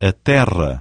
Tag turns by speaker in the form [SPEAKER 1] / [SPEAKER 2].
[SPEAKER 1] a terra.